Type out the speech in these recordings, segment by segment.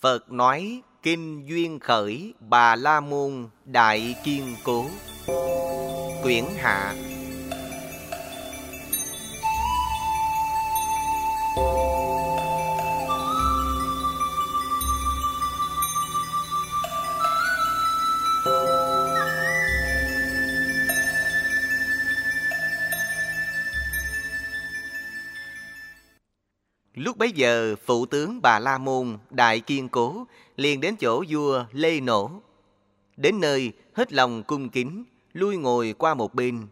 Phật nói Kinh Duyên Khởi Bà La Môn Đại Kiên Cố. Quyển Hạ Lúc bấy giờ, phụ tướng Bà La Môn, Đại Kiên Cố, liền đến chỗ vua Lê Nổ. Đến nơi, hết lòng cung kính, lui ngồi qua một bên.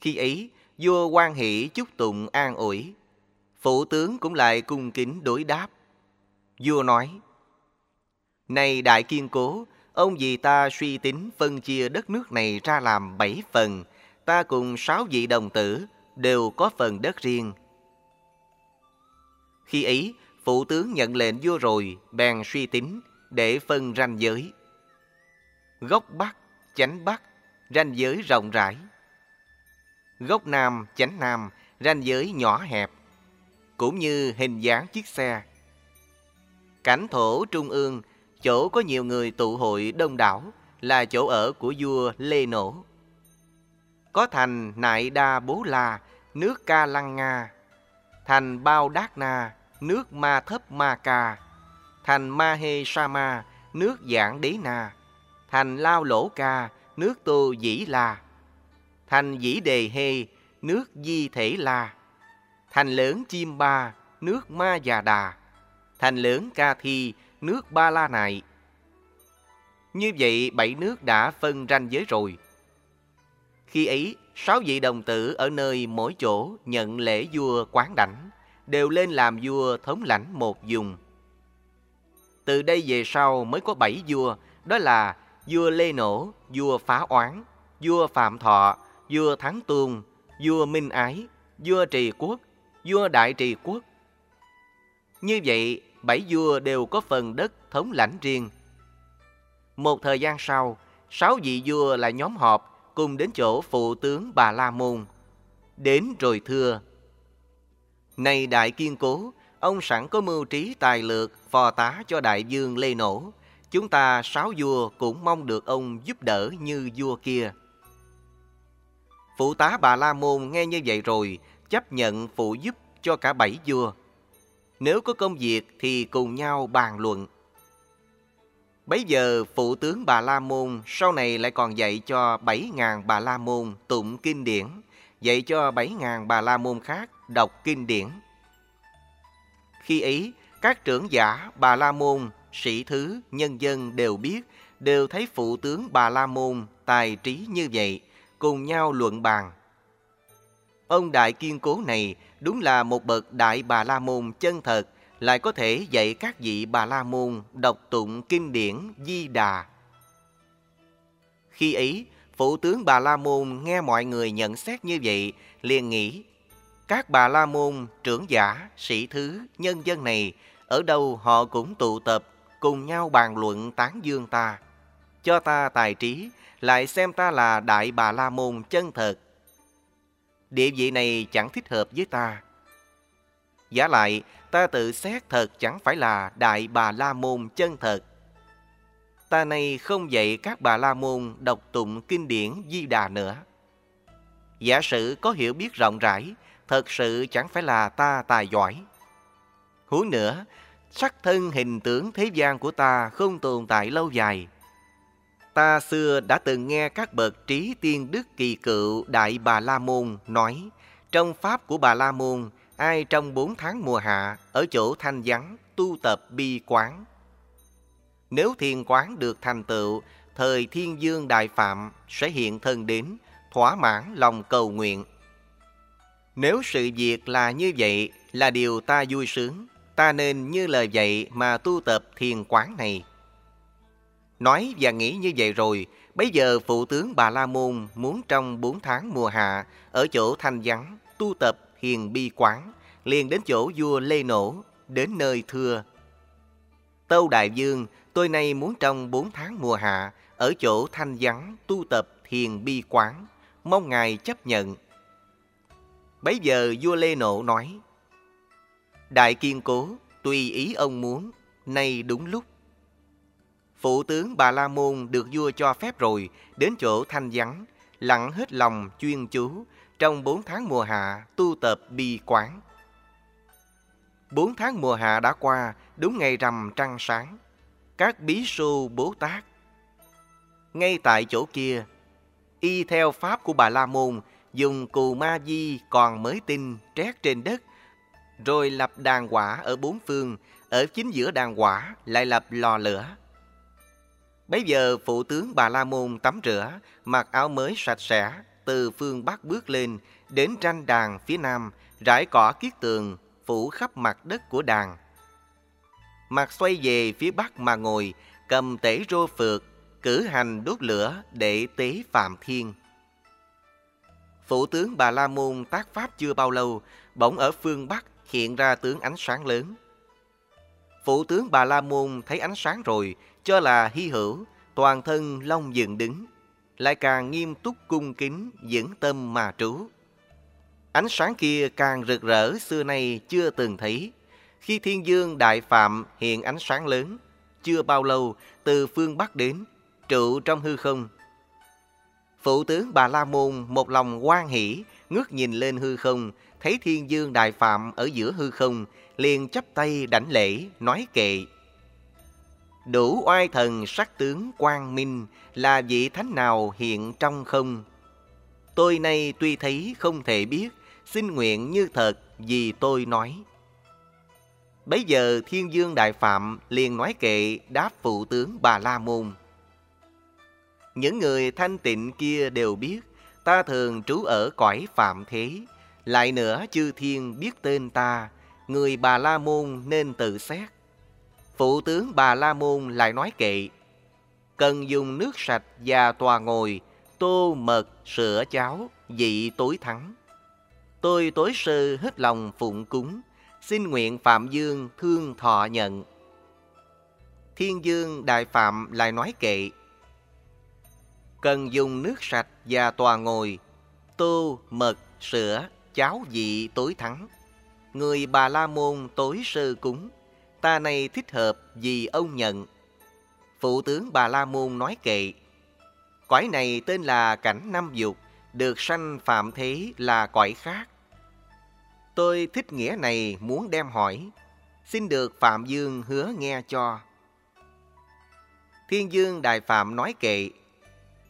Khi ấy, vua quan hỷ chúc tụng an ủi. Phụ tướng cũng lại cung kính đối đáp. Vua nói, Này Đại Kiên Cố, ông vì ta suy tính phân chia đất nước này ra làm bảy phần, ta cùng sáu vị đồng tử đều có phần đất riêng khi ấy, phụ tướng nhận lệnh vua rồi, bèn suy tính để phân ranh giới. Góc Bắc, chánh Bắc, ranh giới rộng rãi. Góc Nam, chánh Nam, ranh giới nhỏ hẹp, cũng như hình dáng chiếc xe. Cảnh thổ trung ương, chỗ có nhiều người tụ hội đông đảo, là chỗ ở của vua Lê Nổ. Có thành Nại Đa Bố La, nước Ca Lăng Nga, thành Bao Đát Na, nước Ma Thấp Ma Ca, thành Ma Hê Sa Ma, nước Giảng Đế Na, thành Lao Lỗ Ca, nước Tô Dĩ La, thành Dĩ Đề Hê, nước Di Thể La, thành lớn Chim Ba, nước Ma Già Đà, thành lớn Ca Thi, nước Ba La Nại. Như vậy bảy nước đã phân ranh giới rồi. Khi ấy, sáu vị đồng tử ở nơi mỗi chỗ nhận lễ vua quán đảnh đều lên làm vua thống lãnh một vùng. Từ đây về sau mới có bảy vua, đó là vua Lê Nổ, vua Phá Oán, vua Phạm Thọ, vua Thắng Tuôn, vua Minh Ái, vua Trì Quốc, vua Đại Trì Quốc. Như vậy, bảy vua đều có phần đất thống lãnh riêng. Một thời gian sau, sáu vị vua là nhóm họp cùng đến chỗ phụ tướng Bà La Môn. Đến rồi thưa, này đại kiên cố, ông sẵn có mưu trí tài lược phò tá cho đại dương Lê Nổ. Chúng ta sáu vua cũng mong được ông giúp đỡ như vua kia. Phụ tá bà La Môn nghe như vậy rồi, chấp nhận phụ giúp cho cả bảy vua. Nếu có công việc thì cùng nhau bàn luận. Bấy giờ phụ tướng Bà La Môn sau này lại còn dạy cho 7.000 Bà La Môn tụng kinh điển, dạy cho 7.000 Bà La Môn khác đọc kinh điển. Khi ấy, các trưởng giả Bà La Môn, sĩ thứ, nhân dân đều biết, đều thấy phụ tướng Bà La Môn tài trí như vậy, cùng nhau luận bàn. Ông Đại Kiên Cố này đúng là một bậc Đại Bà La Môn chân thật, lại có thể dạy các vị Bà La Môn đọc tụng kinh điển Di Đà. Khi ấy, phụ tướng Bà La Môn nghe mọi người nhận xét như vậy, liền nghĩ các bà la môn, trưởng giả, sĩ thứ, nhân dân này, ở đâu họ cũng tụ tập, cùng nhau bàn luận tán dương ta. Cho ta tài trí, lại xem ta là đại bà la môn chân thật. Địa vị này chẳng thích hợp với ta. Giả lại, ta tự xét thật chẳng phải là đại bà la môn chân thật. Ta này không dạy các bà la môn đọc tụng kinh điển di đà nữa. Giả sử có hiểu biết rộng rãi, thật sự chẳng phải là ta tài giỏi. Huống nữa, sắc thân hình tướng thế gian của ta không tồn tại lâu dài. Ta xưa đã từng nghe các bậc trí tiên đức kỳ cựu Đại Bà La Môn nói, trong pháp của Bà La Môn, ai trong bốn tháng mùa hạ ở chỗ thanh vắng tu tập bi quán. Nếu thiền quán được thành tựu, thời thiên dương đại phạm sẽ hiện thân đến, thỏa mãn lòng cầu nguyện nếu sự việc là như vậy là điều ta vui sướng, ta nên như lời vậy mà tu tập thiền quán này. Nói và nghĩ như vậy rồi, bây giờ phụ tướng Bà La Môn muốn trong bốn tháng mùa hạ ở chỗ thanh vắng tu tập hiền bi quán, liền đến chỗ vua Lê Nổ, đến nơi thưa. Tâu Đại Dương, tôi nay muốn trong bốn tháng mùa hạ ở chỗ thanh vắng tu tập thiền bi quán, mong ngài chấp nhận. Bấy giờ vua Lê Nộ nói, Đại kiên cố, tùy ý ông muốn, nay đúng lúc. Phụ tướng Bà La Môn được vua cho phép rồi, đến chỗ thanh vắng, lặng hết lòng chuyên chú, trong bốn tháng mùa hạ tu tập bi quán. Bốn tháng mùa hạ đã qua, đúng ngày rằm trăng sáng. Các bí sư Bố Tát. Ngay tại chỗ kia, y theo pháp của Bà La Môn, dùng cù ma di còn mới tinh trét trên đất, rồi lập đàn quả ở bốn phương, ở chính giữa đàn quả lại lập lò lửa. Bấy giờ phụ tướng Bà La Môn tắm rửa, mặc áo mới sạch sẽ, từ phương Bắc bước lên, đến tranh đàn phía Nam, rải cỏ kiết tường, phủ khắp mặt đất của đàn. Mặt xoay về phía Bắc mà ngồi, cầm tể rô phượt, cử hành đốt lửa để tế Phạm Thiên. Phụ tướng Bà La Môn tác pháp chưa bao lâu, bỗng ở phương Bắc hiện ra tướng ánh sáng lớn. Phụ tướng Bà La Môn thấy ánh sáng rồi, cho là hy hữu, toàn thân long dựng đứng, lại càng nghiêm túc cung kính, dưỡng tâm mà trú. Ánh sáng kia càng rực rỡ xưa nay chưa từng thấy. Khi thiên dương đại phạm hiện ánh sáng lớn, chưa bao lâu từ phương Bắc đến, trụ trong hư không. Phụ tướng Bà La Môn một lòng quan hỷ, ngước nhìn lên hư không, thấy thiên dương đại phạm ở giữa hư không, liền chắp tay đảnh lễ, nói kệ. Đủ oai thần sắc tướng quang minh là vị thánh nào hiện trong không? Tôi nay tuy thấy không thể biết, xin nguyện như thật vì tôi nói. Bấy giờ Thiên Dương Đại Phạm liền nói kệ đáp phụ tướng Bà La Môn. Những người thanh tịnh kia đều biết, ta thường trú ở cõi phạm thế. Lại nữa chư thiên biết tên ta, người Bà La Môn nên tự xét. Phụ tướng Bà La Môn lại nói kệ, cần dùng nước sạch và tòa ngồi, tô mật, sữa cháo, vị tối thắng. Tôi tối sơ hết lòng phụng cúng, xin nguyện Phạm Dương thương thọ nhận. Thiên Dương Đại Phạm lại nói kệ, cần dùng nước sạch và tòa ngồi, tô, mật, sữa, cháo vị tối thắng. Người Bà La Môn tối sơ cúng, ta này thích hợp vì ông nhận. Phụ tướng Bà La Môn nói kệ, cõi này tên là cảnh năm dục, được sanh phạm thế là cõi khác. Tôi thích nghĩa này muốn đem hỏi, xin được Phạm Dương hứa nghe cho. Thiên Dương Đại Phạm nói kệ,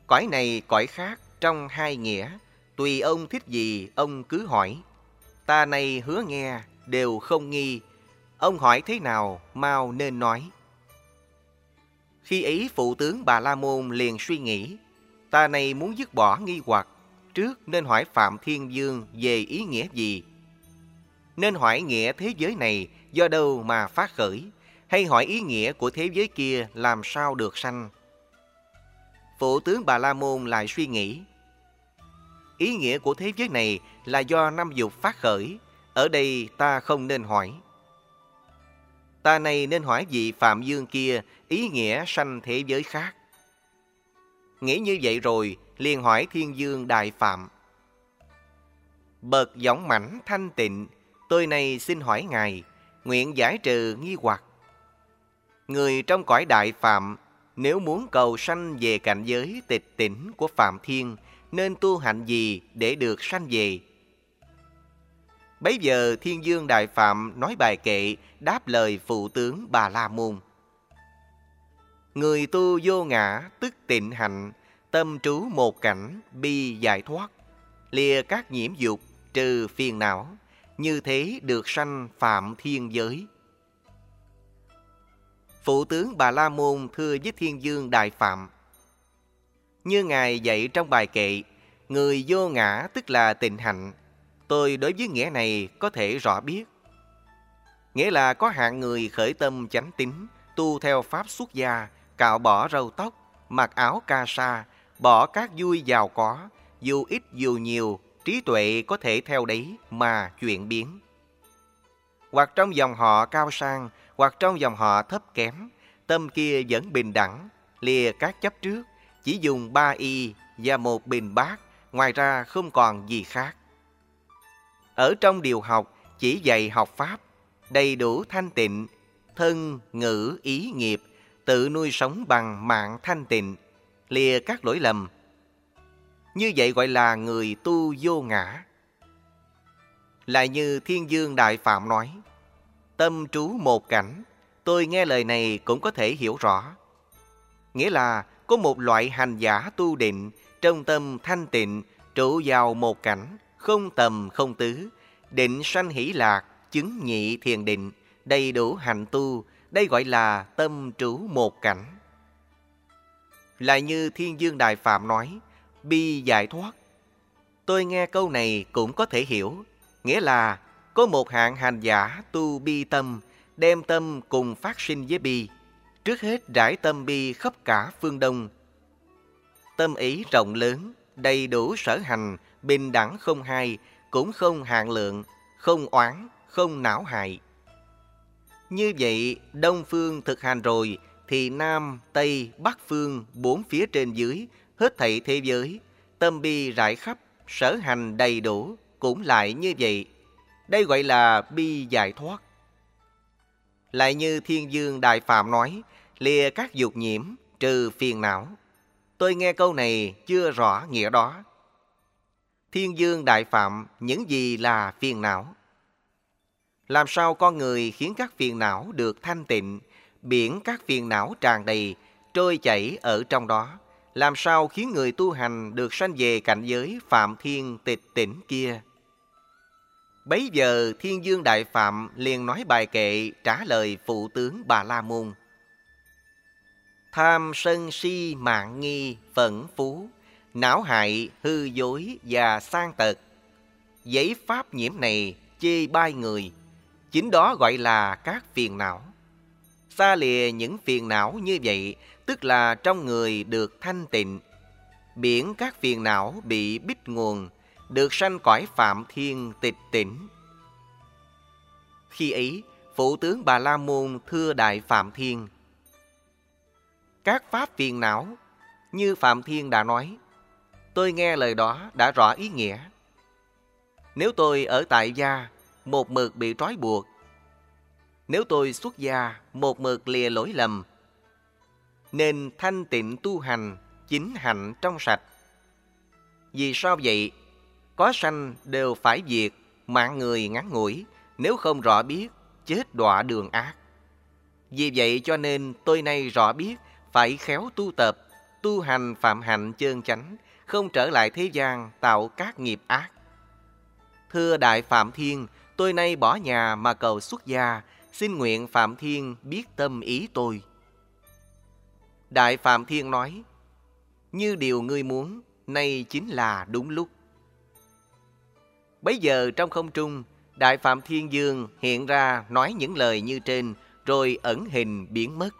cõi này cõi khác trong hai nghĩa, tùy ông thích gì ông cứ hỏi. Ta này hứa nghe, đều không nghi, ông hỏi thế nào mau nên nói. Khi ấy phụ tướng Bà La Môn liền suy nghĩ, ta này muốn dứt bỏ nghi hoặc, trước nên hỏi Phạm Thiên Dương về ý nghĩa gì. Nên hỏi nghĩa thế giới này do đâu mà phát khởi, hay hỏi ý nghĩa của thế giới kia làm sao được sanh. Phụ tướng Bà La Môn lại suy nghĩ, ý nghĩa của thế giới này là do năm dục phát khởi, ở đây ta không nên hỏi. Ta này nên hỏi vị Phạm Dương kia ý nghĩa sanh thế giới khác. Nghĩ như vậy rồi, liền hỏi Thiên Dương Đại Phạm. Bậc giọng mảnh thanh tịnh, tôi này xin hỏi Ngài, nguyện giải trừ nghi hoặc. Người trong cõi Đại Phạm, nếu muốn cầu sanh về cảnh giới tịch tỉnh của Phạm Thiên, nên tu hạnh gì để được sanh về? Bấy giờ Thiên Dương Đại Phạm nói bài kệ đáp lời phụ tướng Bà La Môn. Người tu vô ngã tức tịnh hạnh, tâm trú một cảnh bi giải thoát, lìa các nhiễm dục trừ phiền não, như thế được sanh phạm thiên giới. Phụ tướng Bà La Môn thưa với Thiên Dương Đại Phạm. Như Ngài dạy trong bài kệ, người vô ngã tức là tịnh hạnh, tôi đối với nghĩa này có thể rõ biết. Nghĩa là có hạng người khởi tâm chánh tín, tu theo pháp xuất gia, cạo bỏ râu tóc, mặc áo ca sa, bỏ các vui giàu có, dù ít dù nhiều, trí tuệ có thể theo đấy mà chuyển biến. Hoặc trong dòng họ cao sang, hoặc trong dòng họ thấp kém, tâm kia vẫn bình đẳng, lìa các chấp trước, chỉ dùng ba y và một bình bát, ngoài ra không còn gì khác. Ở trong điều học, chỉ dạy học Pháp, đầy đủ thanh tịnh, thân, ngữ, ý, nghiệp, tự nuôi sống bằng mạng thanh tịnh, lìa các lỗi lầm. Như vậy gọi là người tu vô ngã. Lại như Thiên Dương Đại Phạm nói, tâm trú một cảnh, tôi nghe lời này cũng có thể hiểu rõ. Nghĩa là có một loại hành giả tu định, trong tâm thanh tịnh, trụ vào một cảnh, không tầm không tứ, định sanh hỷ lạc, chứng nhị thiền định, đầy đủ hành tu, đây gọi là tâm trú một cảnh. Lại như Thiên Dương Đại Phạm nói, bi giải thoát. Tôi nghe câu này cũng có thể hiểu, nghĩa là có một hạng hành giả tu bi tâm, đem tâm cùng phát sinh với bi. Trước hết rải tâm bi khắp cả phương Đông. Tâm ý rộng lớn, đầy đủ sở hành, bình đẳng không hai, cũng không hạn lượng, không oán, không não hại. Như vậy, Đông Phương thực hành rồi, thì Nam, Tây, Bắc Phương, bốn phía trên dưới, hết thảy thế giới, tâm bi rải khắp, sở hành đầy đủ, cũng lại như vậy. Đây gọi là bi giải thoát. Lại như Thiên Dương Đại Phạm nói, lìa các dục nhiễm, trừ phiền não. Tôi nghe câu này chưa rõ nghĩa đó. Thiên Dương Đại Phạm, những gì là phiền não? Làm sao con người khiến các phiền não được thanh tịnh, biển các phiền não tràn đầy, trôi chảy ở trong đó? Làm sao khiến người tu hành được sanh về cảnh giới Phạm Thiên tịch tỉnh kia? Bấy giờ Thiên Dương Đại Phạm liền nói bài kệ trả lời phụ tướng Bà La Môn. Tham sân si mạng nghi phẫn phú, não hại hư dối và sang tật. Giấy pháp nhiễm này chê bai người, chính đó gọi là các phiền não. Xa lìa những phiền não như vậy, tức là trong người được thanh tịnh. Biển các phiền não bị bích nguồn, được sanh cõi phạm thiên tịch tỉnh. Khi ấy, phụ tướng Bà La Môn thưa Đại Phạm Thiên. Các pháp phiền não, như Phạm Thiên đã nói, tôi nghe lời đó đã rõ ý nghĩa. Nếu tôi ở tại gia, một mực bị trói buộc, nếu tôi xuất gia, một mực lìa lỗi lầm, nên thanh tịnh tu hành, chính hạnh trong sạch. Vì sao vậy? Có sanh đều phải diệt, mạng người ngắn ngủi, nếu không rõ biết, chết đọa đường ác. Vì vậy cho nên tôi nay rõ biết phải khéo tu tập, tu hành phạm hạnh chơn chánh, không trở lại thế gian tạo các nghiệp ác. Thưa Đại Phạm Thiên, tôi nay bỏ nhà mà cầu xuất gia, xin nguyện Phạm Thiên biết tâm ý tôi. Đại Phạm Thiên nói, như điều ngươi muốn, nay chính là đúng lúc. Bấy giờ trong không trung, Đại Phạm Thiên Dương hiện ra nói những lời như trên, rồi ẩn hình biến mất.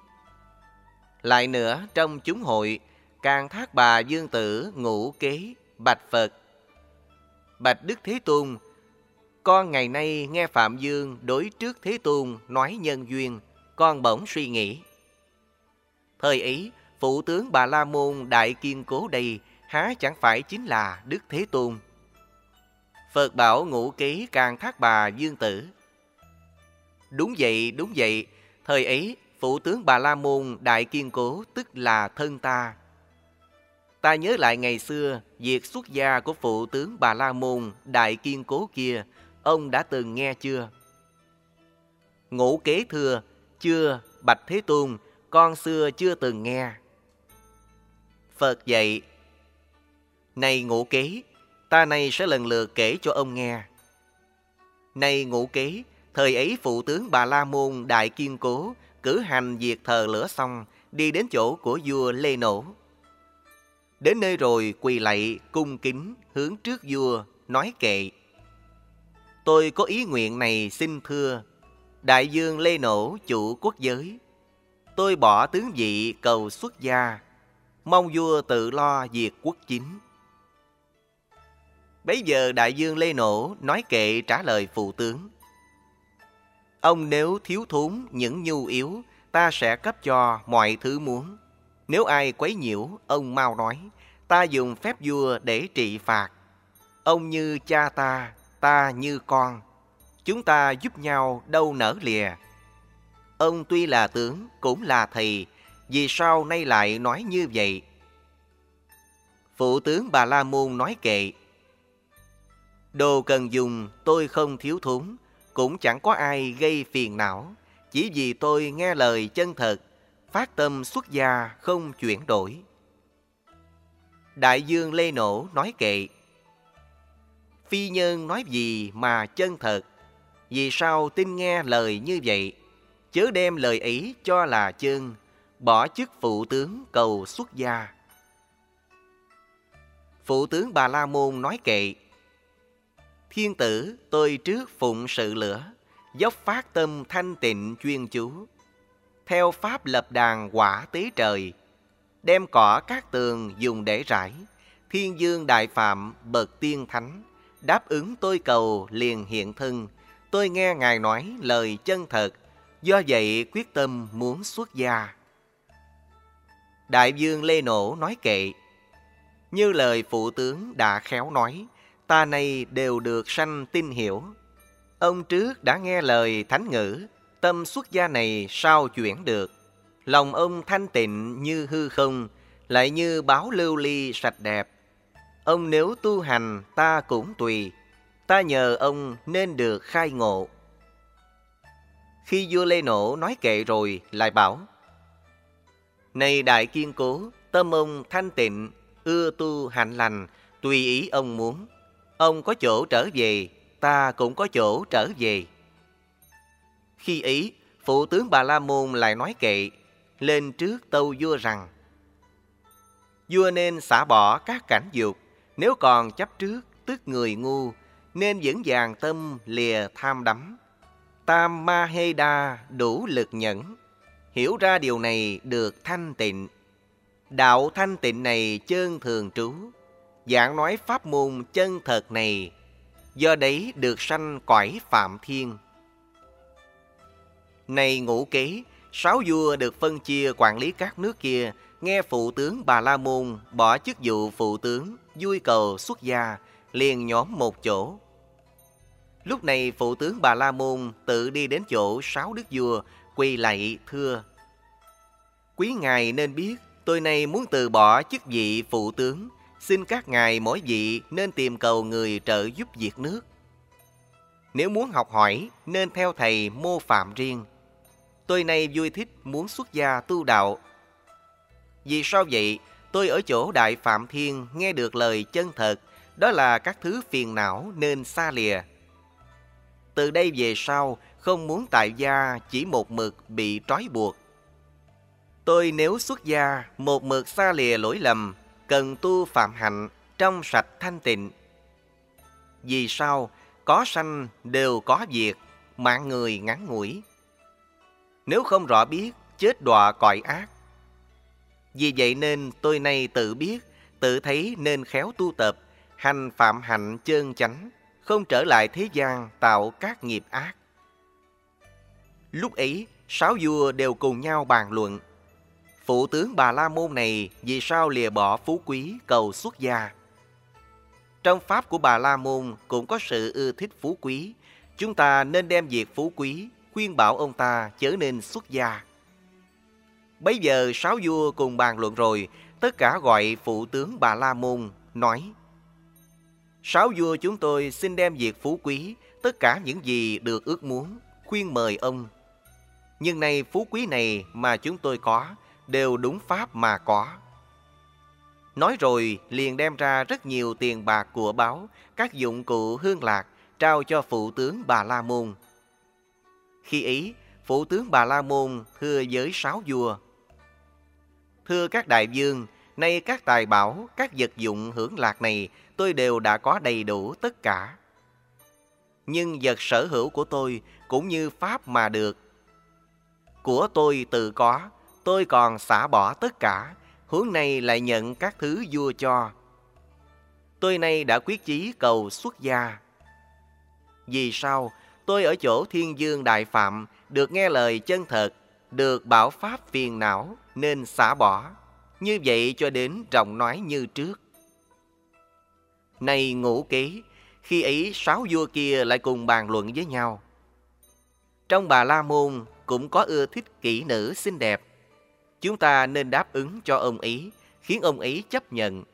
Lại nữa, trong chúng hội, càng thác bà Dương Tử ngũ kế, bạch Phật. Bạch Đức Thế Tôn, con ngày nay nghe Phạm Dương đối trước Thế Tôn nói nhân duyên, con bỗng suy nghĩ. Thời ấy, phụ tướng Bà La Môn Đại Kiên Cố đây há chẳng phải chính là Đức Thế Tôn. Phật bảo ngũ ký càng thác bà Dương Tử. Đúng vậy, đúng vậy, thời ấy phụ tướng Bà La Môn Đại Kiên Cố tức là thân ta. Ta nhớ lại ngày xưa, việc xuất gia của phụ tướng Bà La Môn Đại Kiên Cố kia, ông đã từng nghe chưa? Ngũ kế thưa, chưa, Bạch Thế Tôn, con xưa chưa từng nghe. Phật dạy, Này ngũ kế, ta này sẽ lần lượt kể cho ông nghe. Nay ngũ kế, thời ấy phụ tướng Bà La Môn Đại Kiên Cố cử hành diệt thờ lửa xong, đi đến chỗ của vua Lê Nổ. Đến nơi rồi quỳ lạy, cung kính, hướng trước vua, nói kệ. Tôi có ý nguyện này xin thưa, Đại dương Lê Nổ chủ quốc giới. Tôi bỏ tướng vị cầu xuất gia, mong vua tự lo việc quốc chính. Bấy giờ đại dương Lê Nổ nói kệ trả lời phụ tướng. Ông nếu thiếu thốn những nhu yếu, ta sẽ cấp cho mọi thứ muốn. Nếu ai quấy nhiễu, ông mau nói, ta dùng phép vua để trị phạt. Ông như cha ta, ta như con. Chúng ta giúp nhau đâu nở lìa. Ông tuy là tướng, cũng là thầy, vì sao nay lại nói như vậy? Phụ tướng Bà La Môn nói kệ. Đồ cần dùng tôi không thiếu thốn, cũng chẳng có ai gây phiền não, chỉ vì tôi nghe lời chân thật, phát tâm xuất gia không chuyển đổi. Đại dương Lê Nổ nói kệ. Phi nhân nói gì mà chân thật, vì sao tin nghe lời như vậy, chớ đem lời ấy cho là chân, bỏ chức phụ tướng cầu xuất gia. Phụ tướng Bà La Môn nói kệ, Thiên tử tôi trước phụng sự lửa, dốc phát tâm thanh tịnh chuyên chú. Theo pháp lập đàn quả tế trời, đem cỏ các tường dùng để rải, thiên dương đại phạm bậc tiên thánh, đáp ứng tôi cầu liền hiện thân. Tôi nghe Ngài nói lời chân thật, do vậy quyết tâm muốn xuất gia. Đại dương Lê Nổ nói kệ, như lời phụ tướng đã khéo nói, ta này đều được sanh tin hiểu. Ông trước đã nghe lời thánh ngữ, tâm xuất gia này sao chuyển được. Lòng ông thanh tịnh như hư không, lại như báo lưu ly sạch đẹp. Ông nếu tu hành ta cũng tùy, ta nhờ ông nên được khai ngộ. Khi vua Lê Nổ nói kệ rồi, lại bảo, Này đại kiên cố, tâm ông thanh tịnh, ưa tu hạnh lành, tùy ý ông muốn. Ông có chỗ trở về, ta cũng có chỗ trở về. Khi ấy, phụ tướng Bà La Môn lại nói kệ, lên trước tâu vua rằng, Vua nên xả bỏ các cảnh dục, nếu còn chấp trước tức người ngu, nên vững vàng tâm lìa tham đắm. Tam Ma Hê Đa đủ lực nhẫn, hiểu ra điều này được thanh tịnh. Đạo thanh tịnh này chân thường trú, giảng nói pháp môn chân thật này, do đấy được sanh cõi phạm thiên. Này ngũ kế, sáu vua được phân chia quản lý các nước kia, nghe phụ tướng Bà La Môn bỏ chức vụ phụ tướng, vui cầu xuất gia, liền nhóm một chỗ. Lúc này phụ tướng Bà La Môn tự đi đến chỗ sáu đức vua, quỳ lạy thưa. Quý ngài nên biết, tôi này muốn từ bỏ chức vị phụ tướng, xin các ngài mỗi vị nên tìm cầu người trợ giúp diệt nước. Nếu muốn học hỏi, nên theo thầy mô phạm riêng. Tôi nay vui thích muốn xuất gia tu đạo. Vì sao vậy? Tôi ở chỗ Đại Phạm Thiên nghe được lời chân thật, đó là các thứ phiền não nên xa lìa. Từ đây về sau, không muốn tại gia chỉ một mực bị trói buộc. Tôi nếu xuất gia, một mực xa lìa lỗi lầm, cần tu phạm hạnh, trong sạch thanh tịnh. Vì sao? Có sanh đều có diệt, mạng người ngắn ngủi. Nếu không rõ biết, chết đọa cõi ác. Vì vậy nên tôi nay tự biết, tự thấy nên khéo tu tập, hành phạm hạnh chơn chánh, không trở lại thế gian tạo các nghiệp ác. Lúc ấy, sáu vua đều cùng nhau bàn luận Phụ tướng Bà La Môn này vì sao lìa bỏ phú quý cầu xuất gia? Trong pháp của Bà La Môn cũng có sự ưa thích phú quý. Chúng ta nên đem việc phú quý khuyên bảo ông ta chớ nên xuất gia. Bây giờ sáu vua cùng bàn luận rồi, tất cả gọi phụ tướng Bà La Môn, nói Sáu vua chúng tôi xin đem việc phú quý, tất cả những gì được ước muốn, khuyên mời ông. Nhưng nay phú quý này mà chúng tôi có, đều đúng pháp mà có. Nói rồi liền đem ra rất nhiều tiền bạc của báo, các dụng cụ hương lạc, trao cho phụ tướng Bà La Môn. Khi ấy, phụ tướng Bà La Môn thưa với sáu vua. Thưa các đại vương, nay các tài bảo, các vật dụng hưởng lạc này tôi đều đã có đầy đủ tất cả. Nhưng vật sở hữu của tôi cũng như pháp mà được. Của tôi tự có, tôi còn xả bỏ tất cả, hướng này lại nhận các thứ vua cho. Tôi nay đã quyết chí cầu xuất gia. Vì sao? Tôi ở chỗ thiên dương đại phạm, được nghe lời chân thật, được bảo pháp phiền não, nên xả bỏ. Như vậy cho đến trọng nói như trước. Này ngũ ký, khi ấy sáu vua kia lại cùng bàn luận với nhau. Trong bà La Môn cũng có ưa thích kỹ nữ xinh đẹp. Chúng ta nên đáp ứng cho ông ấy, khiến ông ấy chấp nhận.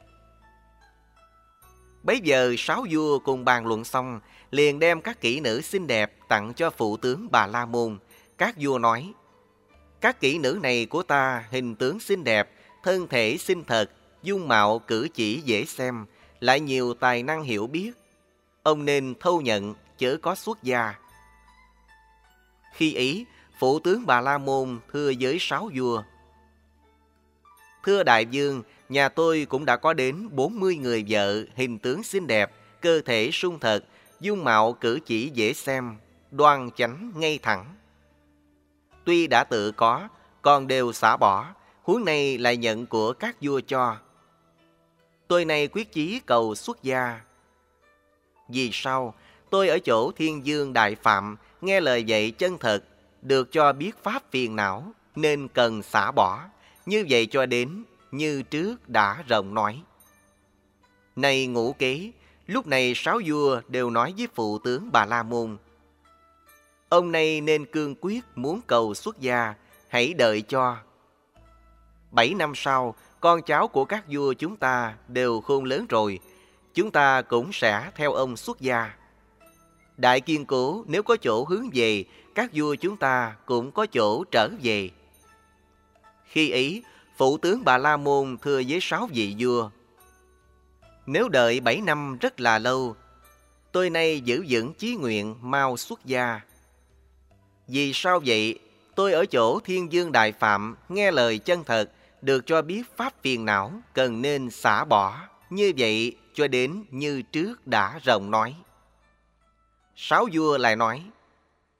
Bấy giờ sáu vua cùng bàn luận xong, liền đem các kỹ nữ xinh đẹp tặng cho phụ tướng Bà La Môn. Các vua nói, các kỹ nữ này của ta hình tướng xinh đẹp, thân thể xinh thật, dung mạo cử chỉ dễ xem, lại nhiều tài năng hiểu biết. Ông nên thâu nhận, chớ có xuất gia. Khi ấy, phụ tướng Bà La Môn thưa với sáu vua. Thưa đại dương, nhà tôi cũng đã có đến 40 người vợ, hình tướng xinh đẹp, cơ thể sung thật, dung mạo cử chỉ dễ xem, đoan chánh ngay thẳng. Tuy đã tự có, còn đều xả bỏ, huống này lại nhận của các vua cho. Tôi này quyết chí cầu xuất gia. Vì sao? Tôi ở chỗ thiên dương đại phạm, nghe lời dạy chân thật, được cho biết pháp phiền não, nên cần xả bỏ. Như vậy cho đến như trước đã rộng nói. Này ngũ kế, lúc này sáu vua đều nói với phụ tướng Bà La Môn. Ông này nên cương quyết muốn cầu xuất gia, hãy đợi cho. Bảy năm sau, con cháu của các vua chúng ta đều khôn lớn rồi, chúng ta cũng sẽ theo ông xuất gia. Đại kiên cố nếu có chỗ hướng về, các vua chúng ta cũng có chỗ trở về. Khi ấy, phụ tướng Bà La Môn thưa với sáu vị vua. Nếu đợi bảy năm rất là lâu, tôi nay giữ vững chí nguyện mau xuất gia. Vì sao vậy? Tôi ở chỗ Thiên Dương Đại Phạm nghe lời chân thật, được cho biết pháp phiền não cần nên xả bỏ. Như vậy cho đến như trước đã rộng nói. Sáu vua lại nói,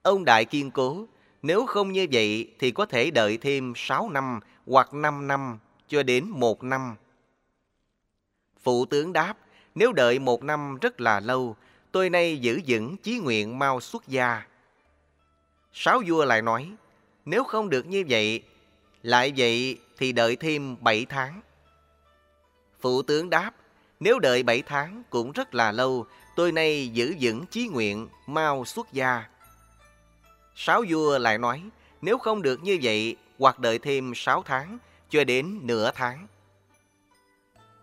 ông Đại Kiên Cố, nếu không như vậy thì có thể đợi thêm sáu năm hoặc năm năm cho đến một năm. Phụ tướng đáp, nếu đợi một năm rất là lâu, tôi nay giữ vững chí nguyện mau xuất gia. Sáu vua lại nói, nếu không được như vậy, lại vậy thì đợi thêm bảy tháng. Phụ tướng đáp, nếu đợi bảy tháng cũng rất là lâu, tôi nay giữ vững chí nguyện, mau xuất gia. Sáu vua lại nói, nếu không được như vậy, hoặc đợi thêm sáu tháng, cho đến nửa tháng.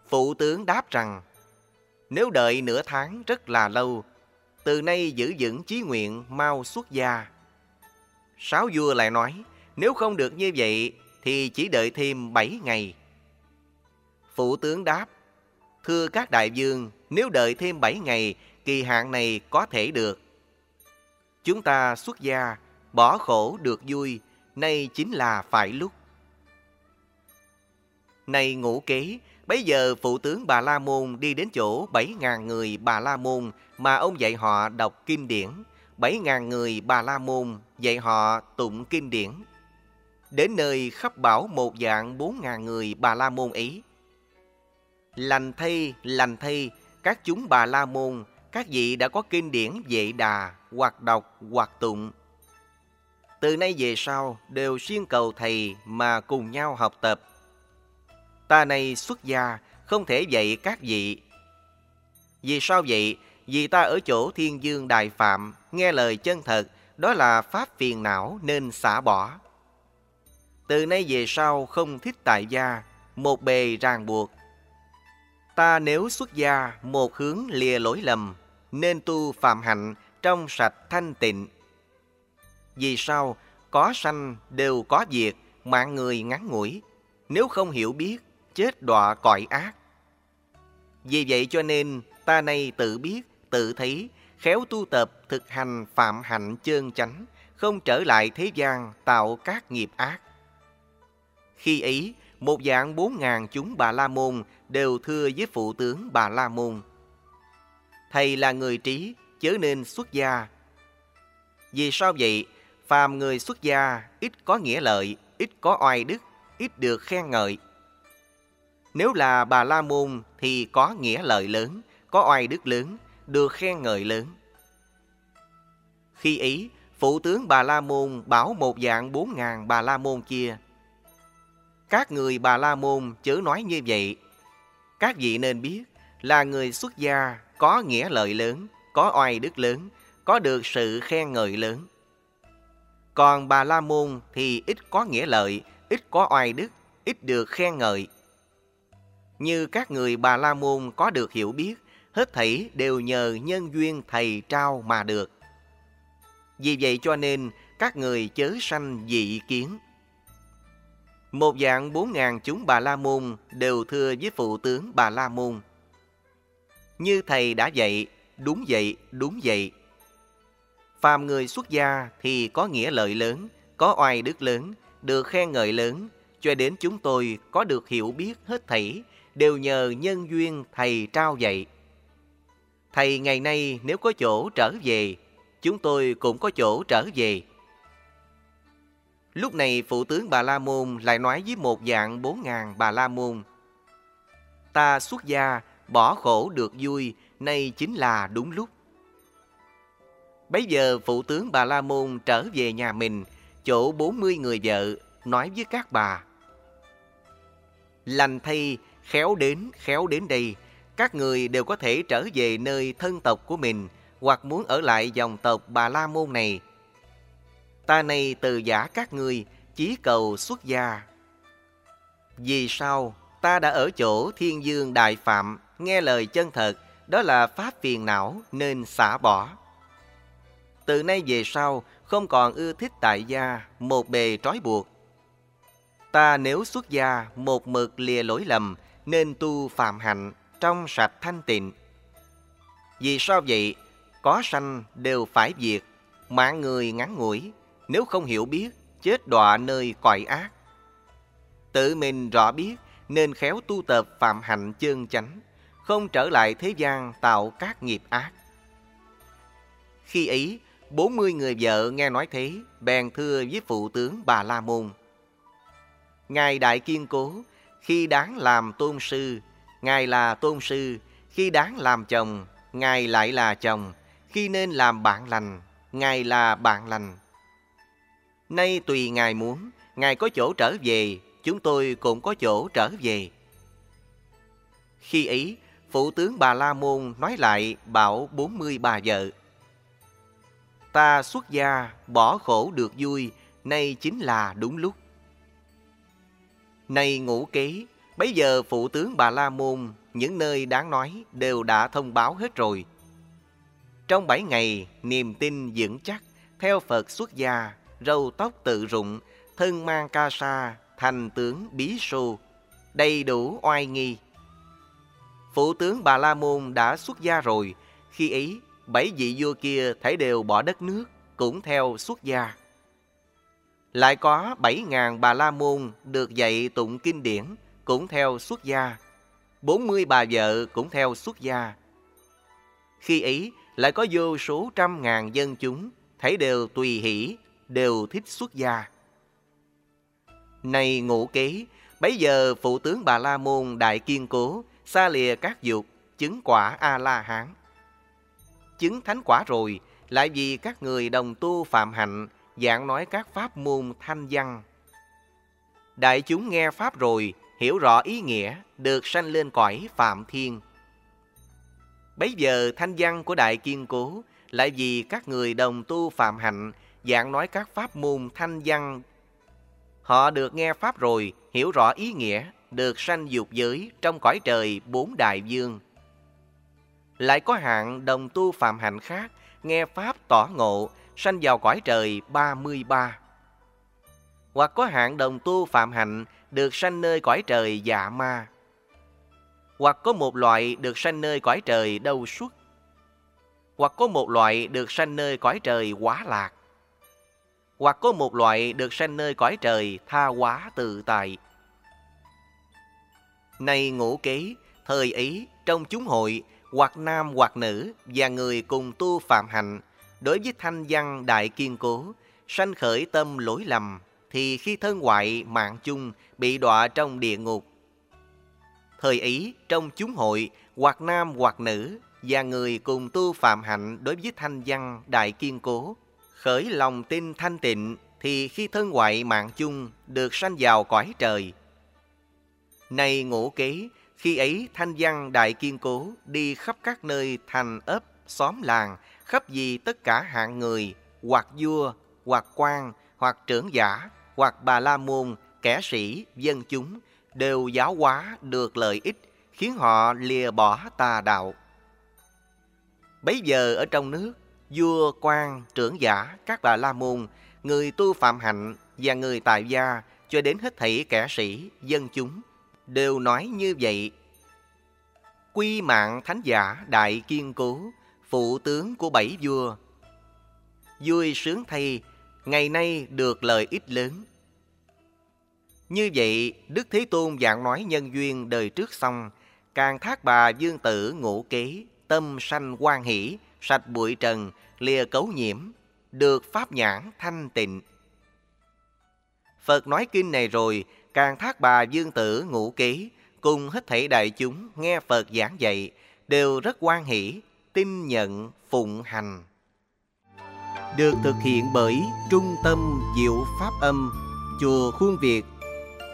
Phụ tướng đáp rằng, nếu đợi nửa tháng rất là lâu, từ nay giữ vững chí nguyện mau xuất gia. Sáu vua lại nói, nếu không được như vậy, thì chỉ đợi thêm bảy ngày. Phụ tướng đáp, thưa các đại vương, nếu đợi thêm bảy ngày, kỳ hạn này có thể được. Chúng ta xuất gia, bỏ khổ được vui, nay chính là phải lúc. Này ngũ kế, bấy giờ phụ tướng Bà La Môn đi đến chỗ bảy ngàn người Bà La Môn mà ông dạy họ đọc kinh điển. bảy ngàn người Bà La Môn dạy họ tụng kinh điển. Đến nơi khắp bảo một dạng bốn ngàn người Bà La Môn ấy. Lành thay, lành thay, các chúng Bà La Môn, các vị đã có kinh điển dạy đà, hoặc đọc, hoặc tụng. Từ nay về sau đều xuyên cầu thầy mà cùng nhau học tập ta này xuất gia, không thể dạy các vị. Vì sao vậy? Vì ta ở chỗ thiên dương đại phạm, nghe lời chân thật, đó là pháp phiền não nên xả bỏ. Từ nay về sau không thích tại gia, một bề ràng buộc. Ta nếu xuất gia một hướng lìa lỗi lầm, nên tu phạm hạnh trong sạch thanh tịnh. Vì sao? Có sanh đều có diệt, mạng người ngắn ngủi. Nếu không hiểu biết, chết đọa cõi ác. Vì vậy cho nên ta nay tự biết, tự thấy, khéo tu tập, thực hành phạm hạnh chơn chánh, không trở lại thế gian tạo các nghiệp ác. Khi ấy, một dạng bốn ngàn chúng Bà La Môn đều thưa với phụ tướng Bà La Môn. Thầy là người trí, chớ nên xuất gia. Vì sao vậy? Phàm người xuất gia ít có nghĩa lợi, ít có oai đức, ít được khen ngợi. Nếu là bà La Môn thì có nghĩa lợi lớn, có oai đức lớn, được khen ngợi lớn. Khi ấy, phụ tướng bà La Môn bảo một dạng bốn ngàn bà La Môn kia. Các người bà La Môn chớ nói như vậy. Các vị nên biết là người xuất gia có nghĩa lợi lớn, có oai đức lớn, có được sự khen ngợi lớn. Còn Bà La Môn thì ít có nghĩa lợi, ít có oai đức, ít được khen ngợi. Như các người Bà La Môn có được hiểu biết, hết thảy đều nhờ nhân duyên thầy trao mà được. Vì vậy cho nên các người chớ sanh dị kiến. Một dạng bốn ngàn chúng Bà La Môn đều thưa với phụ tướng Bà La Môn. Như thầy đã dạy, đúng vậy, đúng vậy. Phàm người xuất gia thì có nghĩa lợi lớn, có oai đức lớn, được khen ngợi lớn, cho đến chúng tôi có được hiểu biết hết thảy, đều nhờ nhân duyên thầy trao dạy. Thầy ngày nay nếu có chỗ trở về, chúng tôi cũng có chỗ trở về. Lúc này phụ tướng Bà La Môn lại nói với một dạng bốn ngàn Bà La Môn. Ta xuất gia, bỏ khổ được vui, nay chính là đúng lúc. Bấy giờ phụ tướng Bà La Môn trở về nhà mình, chỗ 40 người vợ, nói với các bà. Lành thay, khéo đến, khéo đến đây, các người đều có thể trở về nơi thân tộc của mình, hoặc muốn ở lại dòng tộc Bà La Môn này. Ta này từ giả các ngươi, chí cầu xuất gia. Vì sao ta đã ở chỗ thiên dương đại phạm, nghe lời chân thật, đó là pháp phiền não nên xả bỏ. Từ nay về sau, không còn ưa thích tại gia, một bề trói buộc. Ta nếu xuất gia, một mực lìa lỗi lầm, nên tu phạm hạnh, trong sạch thanh tịnh. Vì sao vậy? Có sanh đều phải diệt, mạng người ngắn ngủi, nếu không hiểu biết, chết đọa nơi cõi ác. Tự mình rõ biết nên khéo tu tập phạm hạnh chân chánh, không trở lại thế gian tạo các nghiệp ác. Khi ấy, 40 người vợ nghe nói thế, bèn thưa với phụ tướng Bà La Môn. Ngài Đại Kiên Cố, khi đáng làm tôn sư, Ngài là tôn sư, khi đáng làm chồng, Ngài lại là chồng, khi nên làm bạn lành, Ngài là bạn lành. Nay tùy Ngài muốn, Ngài có chỗ trở về, chúng tôi cũng có chỗ trở về. Khi ấy, phụ tướng Bà La Môn nói lại bảo 40 bà vợ. Ta xuất gia, bỏ khổ được vui, nay chính là đúng lúc. Nay ngủ kế, bấy giờ phụ tướng Bà La Môn, những nơi đáng nói đều đã thông báo hết rồi. Trong bảy ngày, niềm tin vững chắc, theo Phật xuất gia, râu tóc tự rụng, thân mang ca sa, thành tướng bí sô, đầy đủ oai nghi. Phụ tướng Bà La Môn đã xuất gia rồi, khi ấy bảy vị vua kia thấy đều bỏ đất nước, cũng theo xuất gia. Lại có bảy ngàn Bà La Môn được dạy tụng kinh điển, cũng theo xuất gia. bốn mươi bà vợ cũng theo xuất gia. Khi ấy, lại có vô số trăm ngàn dân chúng, thấy đều tùy hỷ, đều thích xuất gia. Này ngũ kế, bấy giờ phụ tướng Bà La Môn đại kiên cố, xa lìa các dục, chứng quả A-la-hán. Chứng thánh quả rồi, lại vì các người đồng tu phạm hạnh, giảng nói các pháp môn thanh văn. Đại chúng nghe pháp rồi, hiểu rõ ý nghĩa, được sanh lên cõi phạm thiên. Bấy giờ thanh văn của Đại Kiên Cố lại vì các người đồng tu phạm hạnh, dạng nói các pháp môn thanh văn. Họ được nghe pháp rồi, hiểu rõ ý nghĩa, được sanh dục giới trong cõi trời bốn đại dương. Lại có hạng đồng tu phạm hạnh khác, nghe pháp tỏ ngộ, sanh vào cõi trời 33. Hoặc có hạng đồng tu phạm hạnh, được sanh nơi cõi trời dạ ma. Hoặc có một loại được sanh nơi cõi trời đâu suốt. Hoặc có một loại được sanh nơi cõi trời quá lạc. Hoặc có một loại được sanh nơi cõi trời tha hóa tự tại. Này ngũ kế, thời ấy trong chúng hội, hoặc nam hoặc nữ và người cùng tu phạm hạnh, đối với thanh văn đại kiên cố, sanh khởi tâm lỗi lầm, thì khi thân ngoại mạng chung bị đọa trong địa ngục. Thời ấy, trong chúng hội, hoặc nam hoặc nữ, và người cùng tu phạm hạnh đối với thanh văn đại kiên cố, khởi lòng tin thanh tịnh, thì khi thân ngoại mạng chung được sanh vào cõi trời. Này ngũ kế, khi ấy thanh văn đại kiên cố đi khắp các nơi thành ấp, xóm làng, khắp gì tất cả hạng người, hoặc vua, hoặc quan, hoặc trưởng giả, hoặc bà la môn, kẻ sĩ, dân chúng đều giáo hóa được lợi ích, khiến họ lìa bỏ tà đạo. Bấy giờ ở trong nước, vua, quan, trưởng giả, các bà la môn, người tu phạm hạnh và người tài gia cho đến hết thảy kẻ sĩ, dân chúng đều nói như vậy. Quy mạng thánh giả đại kiên cố, phụ tướng của bảy vua. Vui sướng thay, ngày nay được lợi ích lớn. Như vậy, Đức Thế Tôn dạng nói nhân duyên đời trước xong, càng thác bà dương tử ngũ kế, tâm sanh quan hỷ, sạch bụi trần, lìa cấu nhiễm, được pháp nhãn thanh tịnh. Phật nói kinh này rồi, càng thác bà dương tử ngũ ký cùng hết thảy đại chúng nghe Phật giảng dạy, đều rất quan hỷ, tin nhận, phụng hành. Được thực hiện bởi Trung tâm Diệu Pháp Âm, Chùa Khuôn Việt,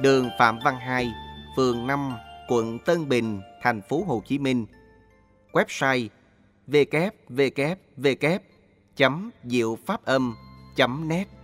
đường Phạm Văn Hai, phường 5, quận Tân Bình, thành phố Hồ Chí Minh. Website www.diệu pháp âm.net